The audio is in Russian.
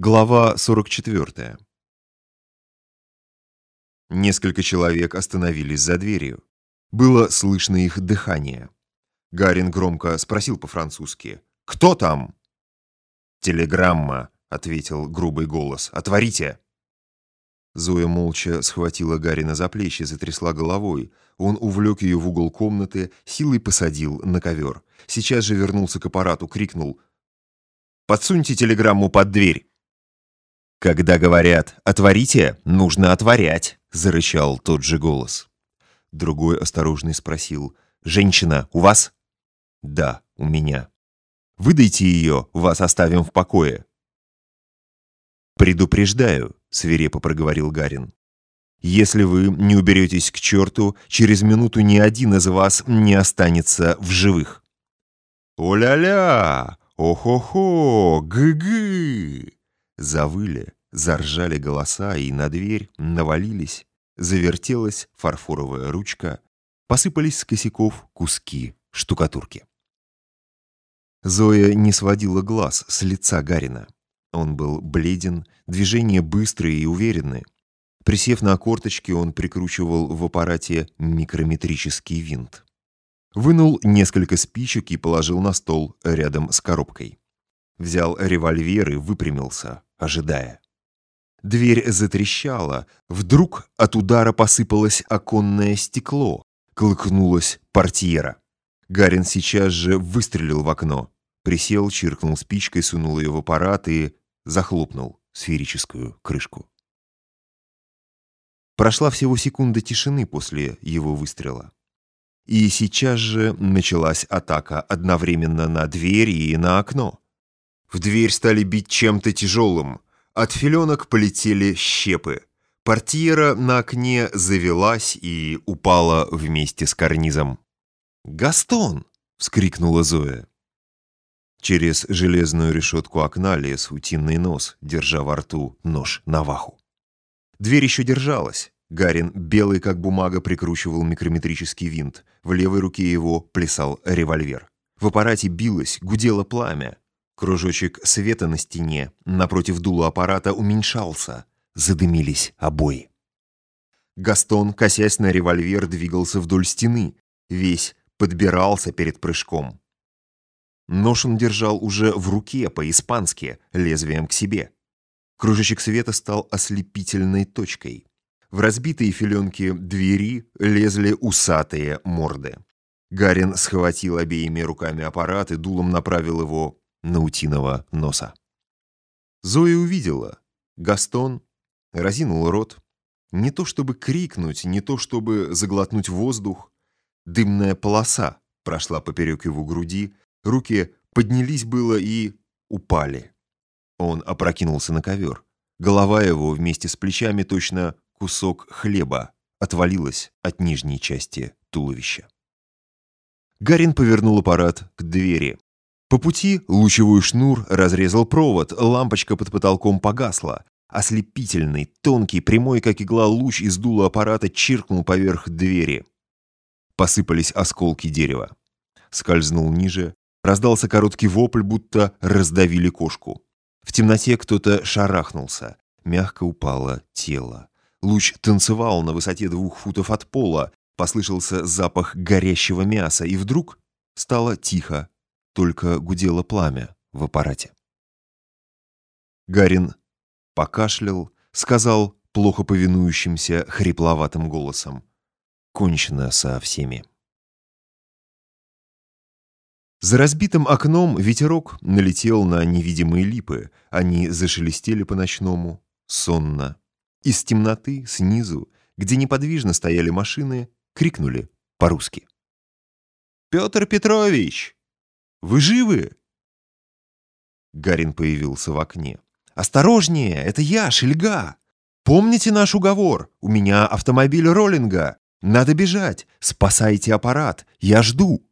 Глава 44. Несколько человек остановились за дверью. Было слышно их дыхание. Гарин громко спросил по-французски. «Кто там?» «Телеграмма», — ответил грубый голос. «Отворите!» Зоя молча схватила Гарина за плечи, затрясла головой. Он увлек ее в угол комнаты, силой посадил на ковер. Сейчас же вернулся к аппарату, крикнул. «Подсуньте телеграмму под дверь!» «Когда говорят «отворите», нужно отворять», — зарычал тот же голос. Другой осторожный спросил. «Женщина, у вас?» «Да, у меня». «Выдайте ее, вас оставим в покое». «Предупреждаю», — свирепо проговорил Гарин. «Если вы не уберетесь к черту, через минуту ни один из вас не останется в живых». «О-ля-ля! О-хо-хо! Гы-гы!» Завыли, заржали голоса, и на дверь навалились, завертелась фарфоровая ручка, посыпались с косяков куски штукатурки. Зоя не сводила глаз с лица Гарина. Он был бледен, движения быстрые и уверенные. Присев на корточки, он прикручивал в аппарате микрометрический винт. Вынул несколько спичек и положил на стол рядом с коробкой. Взял револьвер и выпрямился, ожидая. Дверь затрещала. Вдруг от удара посыпалось оконное стекло. Клыкнулась портьера. Гарин сейчас же выстрелил в окно. Присел, чиркнул спичкой, сунул ее в аппарат и захлопнул сферическую крышку. Прошла всего секунда тишины после его выстрела. И сейчас же началась атака одновременно на дверь и на окно. В дверь стали бить чем-то тяжелым. От филенок полетели щепы. Портьера на окне завелась и упала вместе с карнизом. «Гастон!» — вскрикнула Зоя. Через железную решетку окна лез утиный нос, держа во рту нож наваху. Дверь еще держалась. Гарин, белый как бумага, прикручивал микрометрический винт. В левой руке его плясал револьвер. В аппарате билось, гудело пламя. Кружочек света на стене напротив дула аппарата уменьшался. Задымились обои. Гастон, косясь на револьвер, двигался вдоль стены. Весь подбирался перед прыжком. Нож он держал уже в руке, по-испански, лезвием к себе. Кружочек света стал ослепительной точкой. В разбитые филенки двери лезли усатые морды. Гарин схватил обеими руками аппарат и дулом направил его наутиного носа. Зоя увидела. Гастон разинул рот. Не то чтобы крикнуть, не то чтобы заглотнуть воздух. Дымная полоса прошла поперек его груди, руки поднялись было и упали. Он опрокинулся на ковер. Голова его вместе с плечами точно кусок хлеба отвалилась от нижней части туловища. Гарин повернул аппарат к двери. По пути лучевой шнур разрезал провод, лампочка под потолком погасла. Ослепительный, тонкий, прямой, как игла, луч из дула аппарата чиркнул поверх двери. Посыпались осколки дерева. Скользнул ниже, раздался короткий вопль, будто раздавили кошку. В темноте кто-то шарахнулся. Мягко упало тело. Луч танцевал на высоте двух футов от пола, послышался запах горящего мяса, и вдруг стало тихо, только гудело пламя в аппарате. Гарин покашлял, сказал плохо повинующимся хрипловатым голосом. «Кончено со всеми». За разбитым окном ветерок налетел на невидимые липы. Они зашелестели по-ночному, сонно. Из темноты, снизу, где неподвижно стояли машины, крикнули по-русски. «Петр Петрович!» Вы живы?» Гарин появился в окне. «Осторожнее! Это я, Шельга! Помните наш уговор? У меня автомобиль роллинга. Надо бежать. Спасайте аппарат. Я жду».